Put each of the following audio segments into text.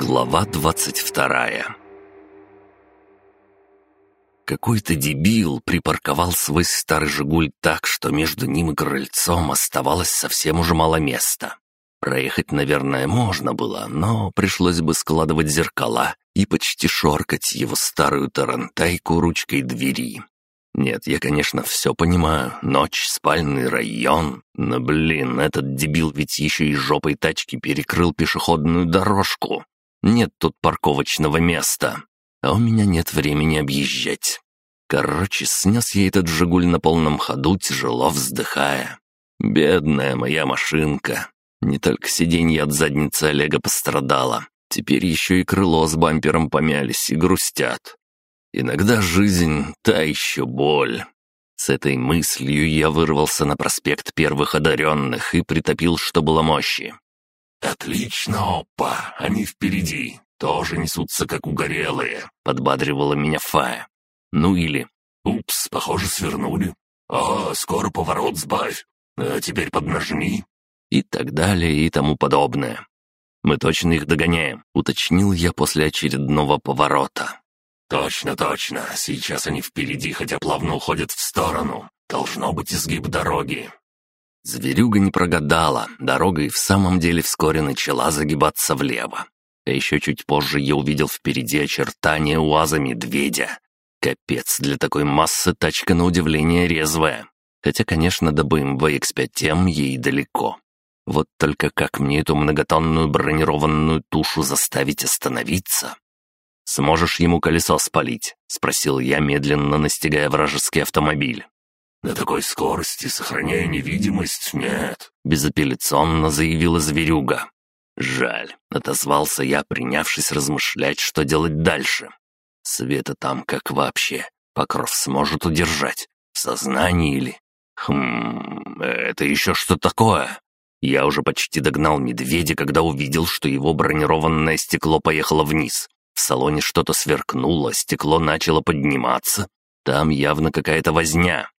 Глава двадцать вторая Какой-то дебил припарковал свой старый «Жигуль» так, что между ним и крыльцом оставалось совсем уже мало места. Проехать, наверное, можно было, но пришлось бы складывать зеркала и почти шоркать его старую тарантайку ручкой двери. Нет, я, конечно, все понимаю. Ночь, спальный район. Но, блин, этот дебил ведь еще и жопой тачки перекрыл пешеходную дорожку. Нет тут парковочного места. А у меня нет времени объезжать. Короче, снес я этот «Жигуль» на полном ходу, тяжело вздыхая. Бедная моя машинка. Не только сиденье от задницы Олега пострадало. Теперь еще и крыло с бампером помялись и грустят. Иногда жизнь — та еще боль. С этой мыслью я вырвался на проспект первых одаренных и притопил, что было мощи. «Отлично, опа! Они впереди. Тоже несутся, как угорелые», — подбадривала меня Фая. Ну или «Упс, похоже, свернули. А, скоро поворот сбавь. А теперь поднажми». И так далее и тому подобное. «Мы точно их догоняем», — уточнил я после очередного поворота. «Точно, точно. Сейчас они впереди, хотя плавно уходят в сторону. Должно быть изгиб дороги». Зверюга не прогадала. Дорога и в самом деле вскоре начала загибаться влево. А еще чуть позже я увидел впереди очертания уаза медведя. Капец, для такой массы тачка на удивление резвая. Хотя, конечно, до BMW X5M ей далеко. Вот только как мне эту многотонную бронированную тушу заставить остановиться? «Сможешь ему колесо спалить?» — спросил я, медленно настигая вражеский автомобиль. «На такой скорости, сохраняя невидимость, нет», — безапелляционно заявила зверюга. «Жаль», — отозвался я, принявшись размышлять, что делать дальше. «Света там как вообще? Покров сможет удержать? В сознании или...» «Хм... Это еще что такое?» Я уже почти догнал медведя, когда увидел, что его бронированное стекло поехало вниз. В салоне что-то сверкнуло, стекло начало подниматься. Там явно какая-то возня.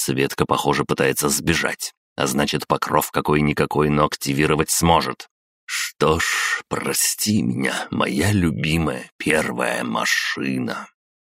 Светка, похоже, пытается сбежать. А значит, покров какой-никакой, но активировать сможет. Что ж, прости меня, моя любимая первая машина.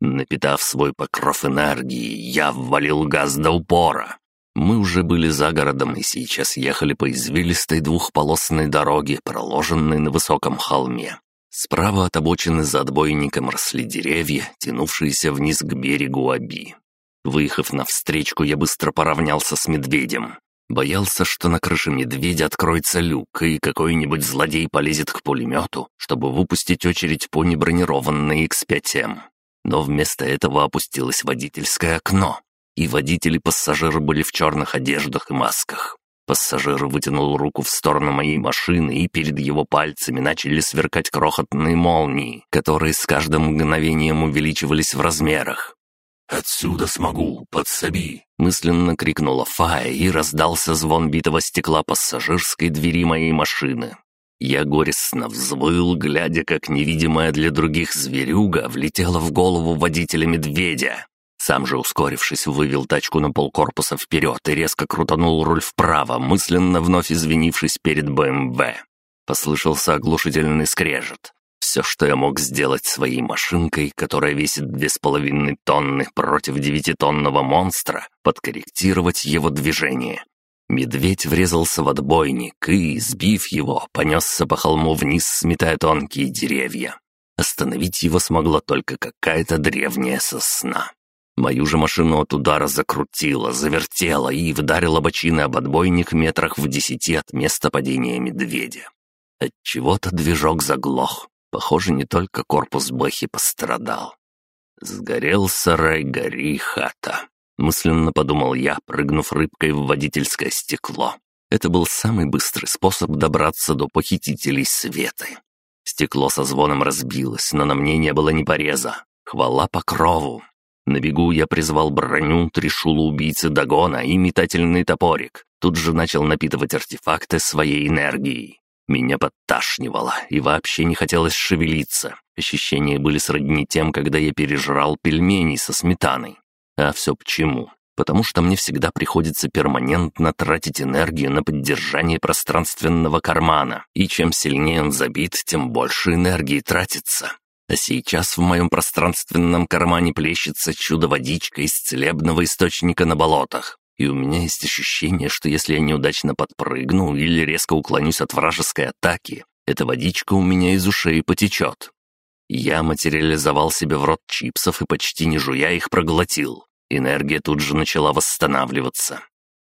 Напитав свой покров энергии, я ввалил газ до упора. Мы уже были за городом и сейчас ехали по извилистой двухполосной дороге, проложенной на высоком холме. Справа от обочины за отбойником росли деревья, тянувшиеся вниз к берегу Аби. Выехав навстречку, я быстро поравнялся с медведем. Боялся, что на крыше медведя откроется люк, и какой-нибудь злодей полезет к пулемету, чтобы выпустить очередь по небронированной X5M. Но вместо этого опустилось водительское окно, и водители и пассажиры были в черных одеждах и масках. Пассажир вытянул руку в сторону моей машины, и перед его пальцами начали сверкать крохотные молнии, которые с каждым мгновением увеличивались в размерах. «Отсюда смогу, подсоби!» — мысленно крикнула Фая, и раздался звон битого стекла пассажирской двери моей машины. Я горестно взвыл, глядя, как невидимая для других зверюга влетела в голову водителя медведя. Сам же, ускорившись, вывел тачку на полкорпуса вперед и резко крутанул руль вправо, мысленно вновь извинившись перед БМВ. Послышался оглушительный скрежет. Все, что я мог сделать своей машинкой, которая весит две с половиной тонны против девятитонного монстра, подкорректировать его движение. Медведь врезался в отбойник и, сбив его, понесся по холму вниз, сметая тонкие деревья. Остановить его смогла только какая-то древняя сосна. Мою же машину от удара закрутило, завертело и вдарило бочины об отбойник метрах в десяти от места падения медведя. Отчего-то движок заглох. Похоже, не только корпус Бэхи пострадал. «Сгорел сарай, гори хата», — мысленно подумал я, прыгнув рыбкой в водительское стекло. Это был самый быстрый способ добраться до похитителей света. Стекло со звоном разбилось, но на мне не было ни пореза. Хвала покрову. На бегу я призвал броню, трешулу убийцы Дагона и метательный топорик. Тут же начал напитывать артефакты своей энергией. Меня подташнивало, и вообще не хотелось шевелиться. Ощущения были сродни тем, когда я пережрал пельмени со сметаной. А все почему? потому что мне всегда приходится перманентно тратить энергию на поддержание пространственного кармана, и чем сильнее он забит, тем больше энергии тратится. А сейчас в моем пространственном кармане плещется чудо-водичка из целебного источника на болотах. И у меня есть ощущение, что если я неудачно подпрыгну или резко уклонюсь от вражеской атаки, эта водичка у меня из ушей потечет. Я материализовал себе в рот чипсов и почти не жуя их проглотил. Энергия тут же начала восстанавливаться.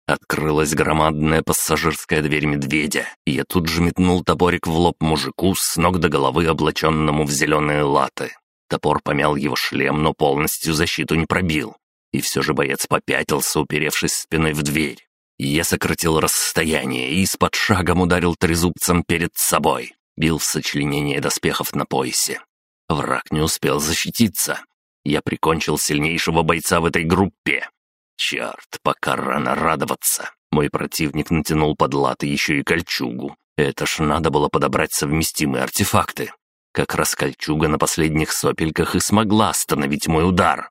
Открылась громадная пассажирская дверь медведя, и я тут же метнул топорик в лоб мужику с ног до головы, облаченному в зеленые латы. Топор помял его шлем, но полностью защиту не пробил. И все же боец попятился, уперевшись спиной в дверь. Я сократил расстояние и из-под шагом ударил трезубцем перед собой. Бил в сочленение доспехов на поясе. Враг не успел защититься. Я прикончил сильнейшего бойца в этой группе. Черт, пока рано радоваться. Мой противник натянул под латы еще и кольчугу. Это ж надо было подобрать совместимые артефакты. Как раз кольчуга на последних сопельках и смогла остановить мой удар.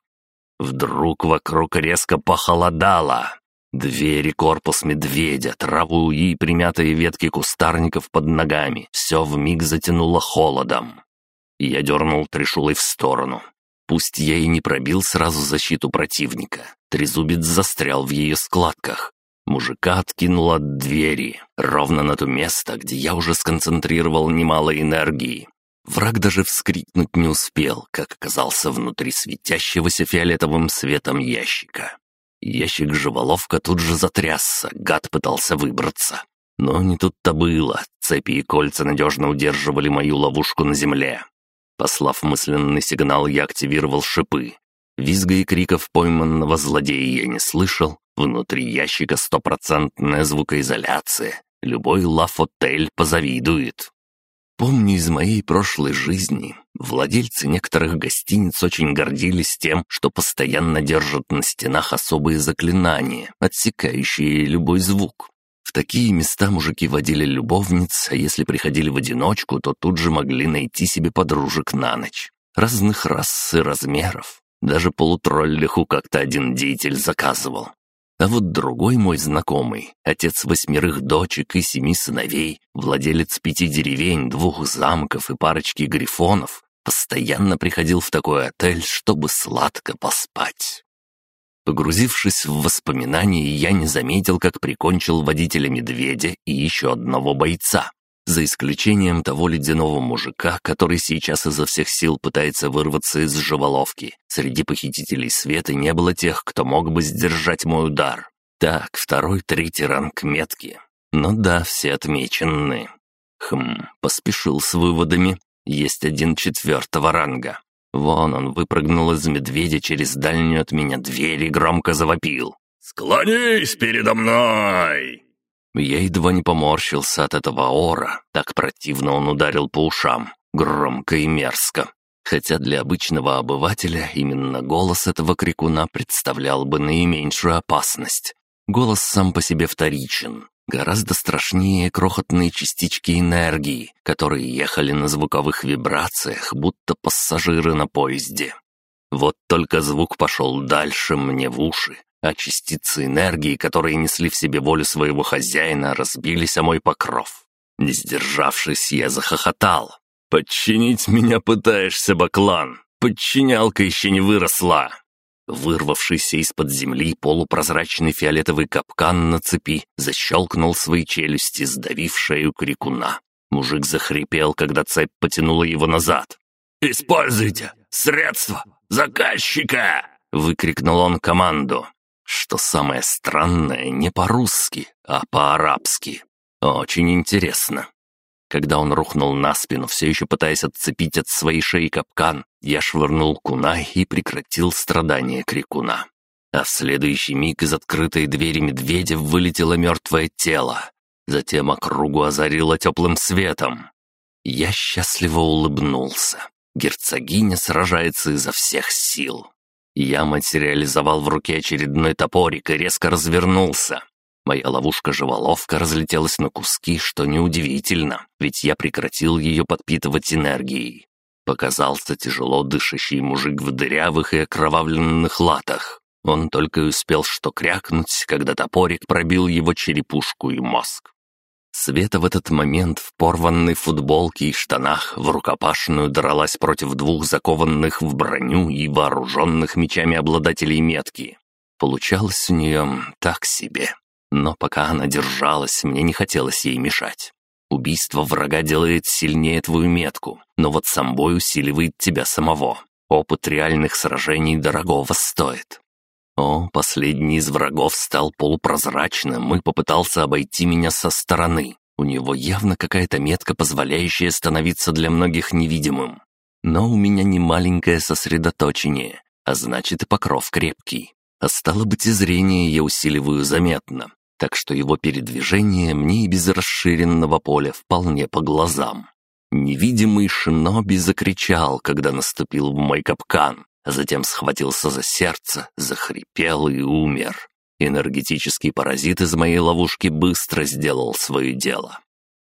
Вдруг вокруг резко похолодало. Двери, корпус медведя, траву и примятые ветки кустарников под ногами — все вмиг затянуло холодом. Я дернул трешулой в сторону. Пусть я и не пробил сразу защиту противника, трезубец застрял в ее складках. Мужика откинуло от двери, ровно на то место, где я уже сконцентрировал немало энергии. Враг даже вскрикнуть не успел, как оказался внутри светящегося фиолетовым светом ящика. Ящик-живоловка тут же затрясся, гад пытался выбраться. Но не тут-то было, цепи и кольца надежно удерживали мою ловушку на земле. Послав мысленный сигнал, я активировал шипы. Визга и криков пойманного злодея я не слышал. Внутри ящика стопроцентная звукоизоляция. Любой лафотель позавидует. Помню из моей прошлой жизни, владельцы некоторых гостиниц очень гордились тем, что постоянно держат на стенах особые заклинания, отсекающие любой звук. В такие места мужики водили любовниц, а если приходили в одиночку, то тут же могли найти себе подружек на ночь. Разных рас и размеров. Даже полутроллиху как-то один деятель заказывал. А вот другой мой знакомый, отец восьмерых дочек и семи сыновей, владелец пяти деревень, двух замков и парочки грифонов, постоянно приходил в такой отель, чтобы сладко поспать. Погрузившись в воспоминания, я не заметил, как прикончил водителя медведя и еще одного бойца. За исключением того ледяного мужика, который сейчас изо всех сил пытается вырваться из живоловки. Среди похитителей света не было тех, кто мог бы сдержать мой удар. Так, второй, третий ранг метки. Ну да, все отмечены. Хм, поспешил с выводами. Есть один четвертого ранга. Вон он выпрыгнул из медведя через дальнюю от меня дверь и громко завопил. «Склонись передо мной!» Я едва не поморщился от этого ора, так противно он ударил по ушам, громко и мерзко. Хотя для обычного обывателя именно голос этого крикуна представлял бы наименьшую опасность. Голос сам по себе вторичен, Гораздо страшнее крохотные частички энергии, которые ехали на звуковых вибрациях, будто пассажиры на поезде. Вот только звук пошел дальше мне в уши, а частицы энергии, которые несли в себе волю своего хозяина, разбились о мой покров. Не сдержавшись, я захохотал. «Подчинить меня пытаешься, Баклан! Подчинялка еще не выросла!» Вырвавшийся из-под земли полупрозрачный фиолетовый капкан на цепи защелкнул свои челюсти, сдавив шею крикуна. Мужик захрипел, когда цепь потянула его назад. «Используйте средства заказчика!» — выкрикнул он команду. Что самое странное, не по-русски, а по-арабски. Очень интересно. Когда он рухнул на спину, все еще пытаясь отцепить от своей шеи капкан, я швырнул кунай и прекратил страдания крикуна. А в следующий миг из открытой двери медведя вылетело мертвое тело. Затем округу озарило теплым светом. Я счастливо улыбнулся. Герцогиня сражается изо всех сил. Я материализовал в руке очередной топорик и резко развернулся. Моя ловушка-живоловка разлетелась на куски, что неудивительно, ведь я прекратил ее подпитывать энергией. Показался тяжело дышащий мужик в дырявых и окровавленных латах. Он только и успел что крякнуть, когда топорик пробил его черепушку и мозг. Света в этот момент в порванной футболке и штанах в рукопашную дралась против двух закованных в броню и вооруженных мечами обладателей метки. Получалось у нее так себе. Но пока она держалась, мне не хотелось ей мешать. Убийство врага делает сильнее твою метку, но вот сам бой усиливает тебя самого. Опыт реальных сражений дорогого стоит. О, последний из врагов стал полупрозрачным и попытался обойти меня со стороны. У него явно какая-то метка, позволяющая становиться для многих невидимым. Но у меня не маленькое сосредоточение, а значит и покров крепкий. А стало быть, и зрение я усиливаю заметно, так что его передвижение мне и без расширенного поля вполне по глазам. Невидимый шиноби закричал, когда наступил в мой капкан, а затем схватился за сердце, захрипел и умер. Энергетический паразит из моей ловушки быстро сделал свое дело.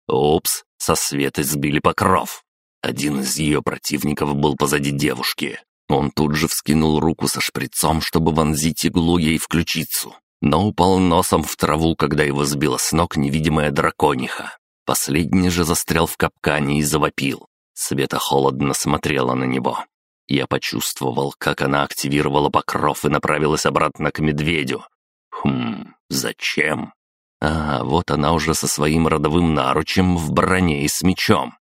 Упс, со Светой сбили покров. Один из ее противников был позади девушки. Он тут же вскинул руку со шприцом, чтобы вонзить иглу ей в ключицу, но упал носом в траву, когда его сбила с ног невидимая дракониха. Последний же застрял в капкане и завопил. Света холодно смотрела на него. Я почувствовал, как она активировала покров и направилась обратно к медведю. Хм, зачем? А, вот она уже со своим родовым наручем в броне и с мечом.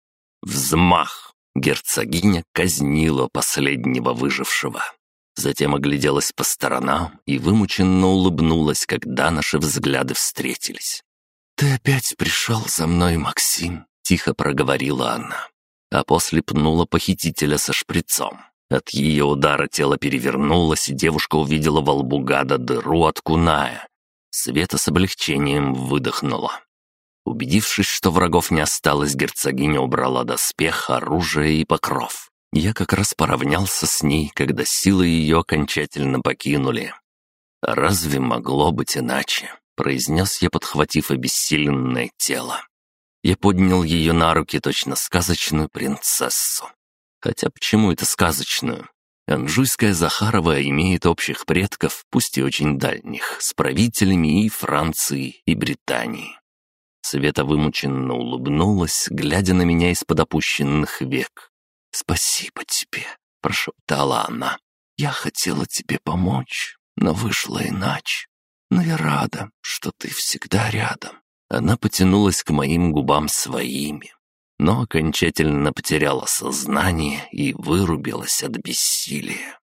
Взмах! Герцогиня казнила последнего выжившего. Затем огляделась по сторонам и вымученно улыбнулась, когда наши взгляды встретились. «Ты опять пришел за мной, Максим», — тихо проговорила она, а после пнула похитителя со шприцом. От ее удара тело перевернулось, и девушка увидела во лбу гада дыру от куная. Света с облегчением выдохнула. Убедившись, что врагов не осталось, герцогиня убрала доспех, оружие и покров. Я как раз поравнялся с ней, когда силы ее окончательно покинули. «Разве могло быть иначе?» — произнес я, подхватив обессиленное тело. Я поднял ее на руки, точно сказочную принцессу. Хотя почему это сказочную? Анжуйская Захарова имеет общих предков, пусть и очень дальних, с правителями и Франции, и Британии. Света вымученно улыбнулась, глядя на меня из-под опущенных век. «Спасибо тебе», — прошептала она. «Я хотела тебе помочь, но вышло иначе. Но я рада, что ты всегда рядом». Она потянулась к моим губам своими но окончательно потеряла сознание и вырубилась от бессилия.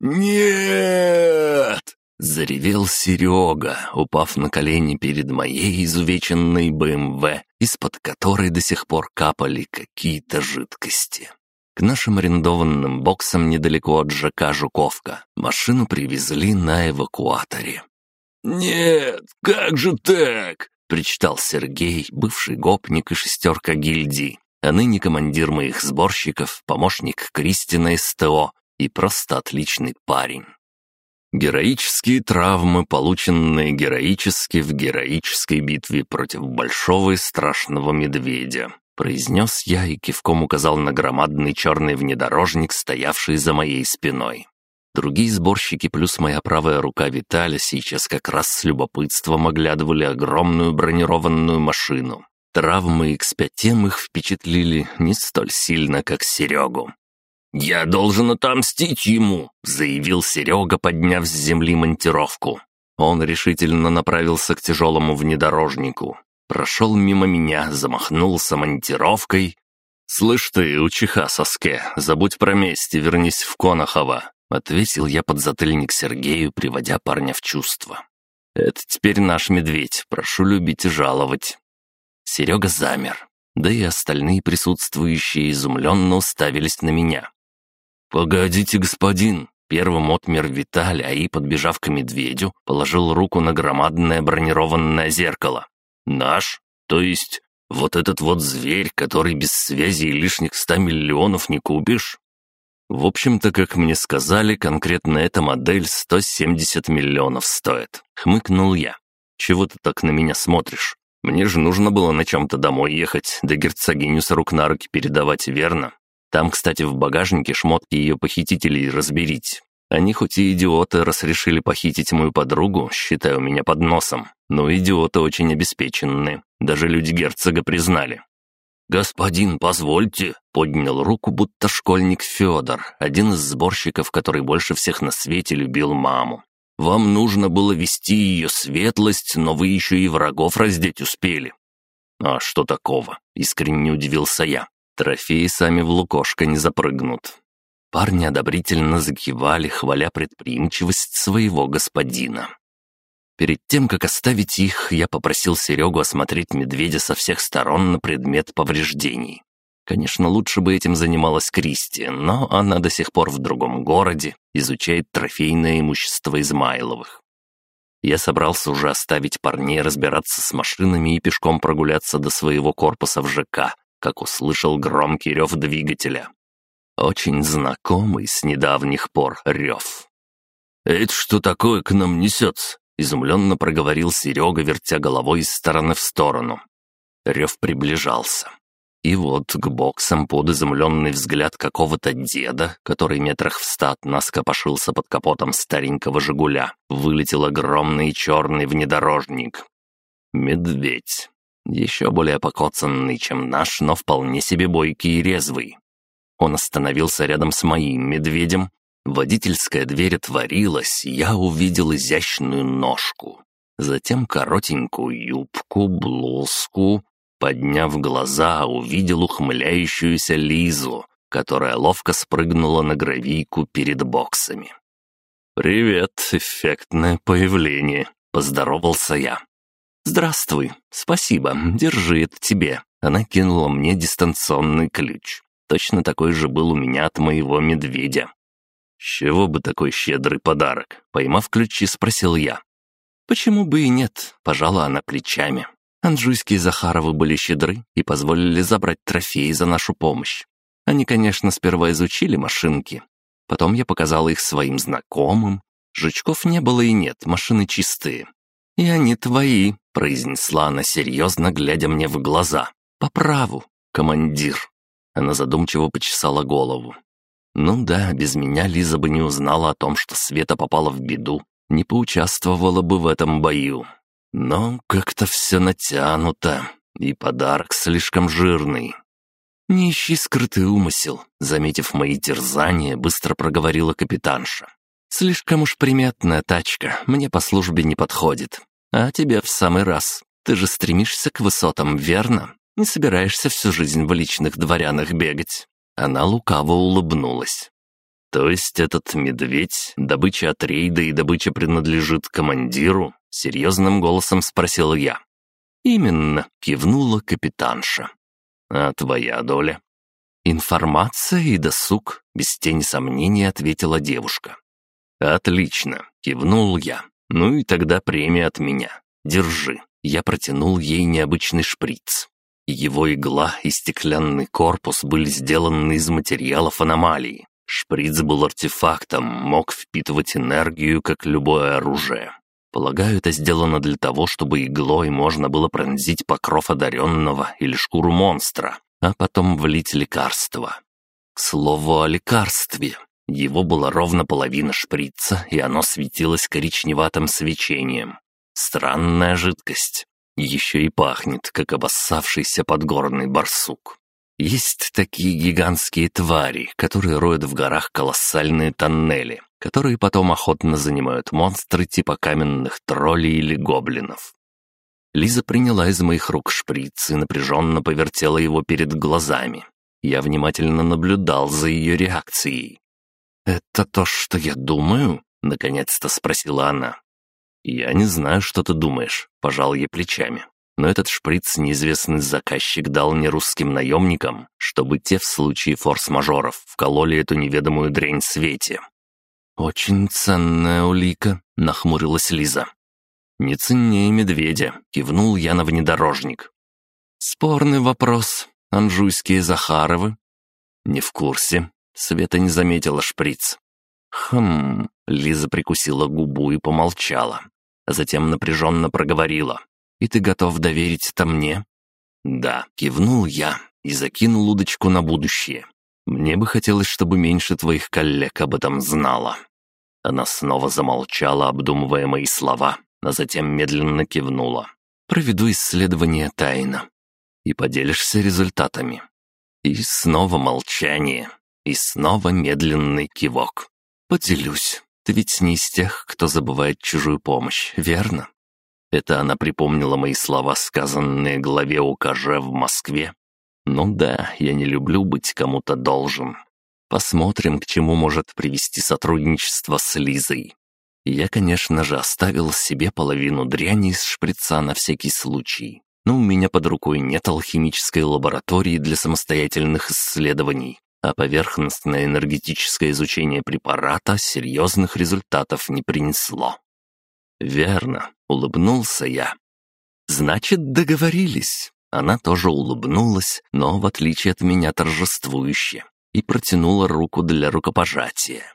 «Нет!» — заревел Серега, упав на колени перед моей изувеченной БМВ, из-под которой до сих пор капали какие-то жидкости. К нашим арендованным боксам недалеко от ЖК «Жуковка» машину привезли на эвакуаторе. «Нет, как же так?» — причитал Сергей, бывший гопник и шестерка гильдии, а ныне командир моих сборщиков, помощник Кристина СТО и просто отличный парень. Героические травмы, полученные героически в героической битве против большого и страшного медведя, произнес я и кивком указал на громадный черный внедорожник, стоявший за моей спиной. Другие сборщики плюс моя правая рука Виталя сейчас как раз с любопытством оглядывали огромную бронированную машину. Травмы X5M их впечатлили не столь сильно, как Серегу. «Я должен отомстить ему», — заявил Серега, подняв с земли монтировку. Он решительно направился к тяжелому внедорожнику. Прошел мимо меня, замахнулся монтировкой. «Слышь ты, учиха соске, забудь про месть и вернись в Конохово. Ответил я под затыльник Сергею, приводя парня в чувство. «Это теперь наш медведь, прошу любить и жаловать». Серега замер, да и остальные присутствующие изумленно уставились на меня. «Погодите, господин!» Первым отмер Виталий, а и, подбежав к медведю, положил руку на громадное бронированное зеркало. «Наш? То есть вот этот вот зверь, который без связи и лишних ста миллионов не купишь?» В общем-то, как мне сказали, конкретно эта модель 170 миллионов стоит. Хмыкнул я. Чего ты так на меня смотришь? Мне же нужно было на чем-то домой ехать, да герцогиню с рук на руки передавать, верно? Там, кстати, в багажнике шмотки ее похитителей разберить. Они хоть и идиоты, раз решили похитить мою подругу, считаю меня под носом, но идиоты очень обеспеченные. Даже люди герцога признали. «Господин, позвольте!» — поднял руку, будто школьник Федор, один из сборщиков, который больше всех на свете любил маму. «Вам нужно было вести ее светлость, но вы еще и врагов раздеть успели». «А что такого?» — искренне удивился я. «Трофеи сами в лукошко не запрыгнут». Парни одобрительно закивали, хваля предприимчивость своего господина. Перед тем, как оставить их, я попросил Серегу осмотреть медведя со всех сторон на предмет повреждений. Конечно, лучше бы этим занималась Кристи, но она до сих пор в другом городе, изучает трофейное имущество Измайловых. Я собрался уже оставить парней разбираться с машинами и пешком прогуляться до своего корпуса в ЖК, как услышал громкий рев двигателя. Очень знакомый с недавних пор рев. «Это что такое к нам несется?» Изумленно проговорил Серега, вертя головой из стороны в сторону. Рев приближался. И вот к боксам под изумленный взгляд какого-то деда, который метрах в ста от нас копошился под капотом старенького «Жигуля», вылетел огромный черный внедорожник. Медведь. Еще более покоцанный, чем наш, но вполне себе бойкий и резвый. Он остановился рядом с моим медведем, Водительская дверь отворилась, я увидел изящную ножку. Затем коротенькую юбку, блузку. Подняв глаза, увидел ухмыляющуюся Лизу, которая ловко спрыгнула на гравийку перед боксами. «Привет, эффектное появление», — поздоровался я. «Здравствуй, спасибо, держи это тебе». Она кинула мне дистанционный ключ. Точно такой же был у меня от моего медведя. «С чего бы такой щедрый подарок?» Поймав ключи, спросил я. «Почему бы и нет?» — пожала она плечами. Анжуйские Захаровы были щедры и позволили забрать трофеи за нашу помощь. Они, конечно, сперва изучили машинки. Потом я показала их своим знакомым. Жучков не было и нет, машины чистые. «И они твои», — произнесла она серьезно, глядя мне в глаза. «По праву, командир». Она задумчиво почесала голову. Ну да, без меня Лиза бы не узнала о том, что Света попала в беду, не поучаствовала бы в этом бою. Но как-то все натянуто, и подарок слишком жирный. «Не ищи скрытый умысел», — заметив мои терзания, быстро проговорила капитанша. «Слишком уж приметная тачка, мне по службе не подходит. А тебе в самый раз. Ты же стремишься к высотам, верно? Не собираешься всю жизнь в личных дворянах бегать. Она лукаво улыбнулась. «То есть этот медведь, добыча от рейда и добыча принадлежит командиру?» — серьезным голосом спросил я. «Именно», — кивнула капитанша. «А твоя доля?» «Информация и досуг», — без тени сомнений ответила девушка. «Отлично», — кивнул я. «Ну и тогда премия от меня. Держи». Я протянул ей необычный шприц. Его игла и стеклянный корпус были сделаны из материалов аномалии. Шприц был артефактом, мог впитывать энергию, как любое оружие. Полагаю, это сделано для того, чтобы иглой можно было пронзить покров одаренного или шкуру монстра, а потом влить лекарство. К слову о лекарстве. Его было ровно половина шприца, и оно светилось коричневатым свечением. Странная жидкость. Еще и пахнет, как обоссавшийся подгорный барсук. Есть такие гигантские твари, которые роют в горах колоссальные тоннели, которые потом охотно занимают монстры типа каменных троллей или гоблинов. Лиза приняла из моих рук шприц и напряженно повертела его перед глазами. Я внимательно наблюдал за ее реакцией. «Это то, что я думаю?» — наконец-то спросила она. «Я не знаю, что ты думаешь», — пожал ей плечами. Но этот шприц неизвестный заказчик дал не русским наемникам, чтобы те в случае форс-мажоров вкололи эту неведомую дрянь Свете. «Очень ценная улика», — нахмурилась Лиза. «Не ценнее медведя», — кивнул я на внедорожник. «Спорный вопрос. Анжуйские Захаровы?» «Не в курсе». Света не заметила шприц. «Хм...» — Лиза прикусила губу и помолчала затем напряженно проговорила. «И ты готов доверить это мне?» «Да», — кивнул я и закинул удочку на будущее. Мне бы хотелось, чтобы меньше твоих коллег об этом знала». Она снова замолчала, обдумывая мои слова, а затем медленно кивнула. «Проведу исследование тайно. И поделишься результатами». И снова молчание. И снова медленный кивок. «Поделюсь. Ты ведь не из тех, кто забывает чужую помощь, верно?» Это она припомнила мои слова, сказанные главе УКЖ в Москве. «Ну да, я не люблю быть кому-то должен. Посмотрим, к чему может привести сотрудничество с Лизой. Я, конечно же, оставил себе половину дряни из шприца на всякий случай. Но у меня под рукой нет алхимической лаборатории для самостоятельных исследований, а поверхностное энергетическое изучение препарата серьезных результатов не принесло. «Верно», — улыбнулся я. «Значит, договорились». Она тоже улыбнулась, но, в отличие от меня, торжествующе и протянула руку для рукопожатия.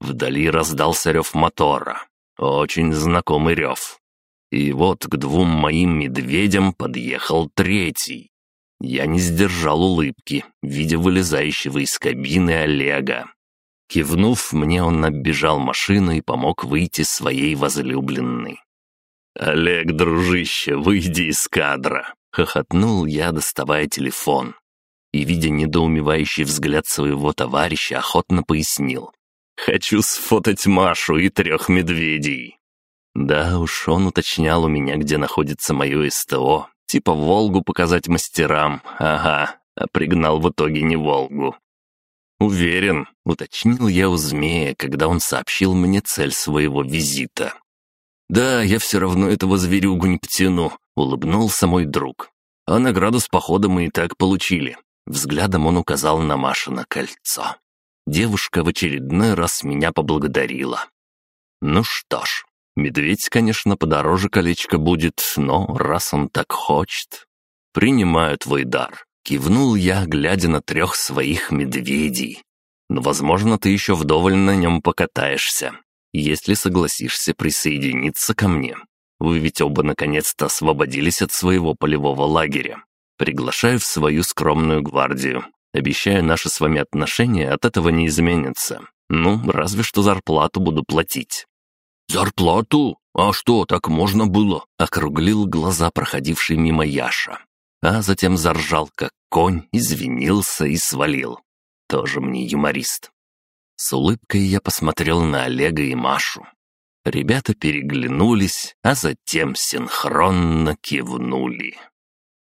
Вдали раздался рев мотора. Очень знакомый рев. И вот к двум моим медведям подъехал третий. Я не сдержал улыбки, видя вылезающего из кабины Олега. Кивнув мне, он оббежал машину и помог выйти своей возлюбленной. «Олег, дружище, выйди из кадра!» — хохотнул я, доставая телефон и, видя недоумевающий взгляд своего товарища, охотно пояснил. «Хочу сфотать Машу и трех медведей». Да уж, он уточнял у меня, где находится мое СТО. Типа Волгу показать мастерам. Ага, а пригнал в итоге не Волгу. «Уверен», — уточнил я у змея, когда он сообщил мне цель своего визита. «Да, я все равно этого зверюгу не потяну», — улыбнулся мой друг. «А награду с похода мы и так получили. Взглядом он указал на Машино кольцо. Девушка в очередной раз меня поблагодарила. Ну что ж, медведь, конечно, подороже колечко будет, но раз он так хочет... Принимаю твой дар. Кивнул я, глядя на трех своих медведей. Но, возможно, ты еще вдоволь на нем покатаешься, если согласишься присоединиться ко мне. Вы ведь оба наконец-то освободились от своего полевого лагеря. Приглашаю в свою скромную гвардию. Обещаю, наши с вами отношения от этого не изменятся. Ну, разве что зарплату буду платить». «Зарплату? А что, так можно было?» — округлил глаза проходивший мимо Яша. А затем заржал, как конь, извинился и свалил. Тоже мне юморист. С улыбкой я посмотрел на Олега и Машу. Ребята переглянулись, а затем синхронно кивнули.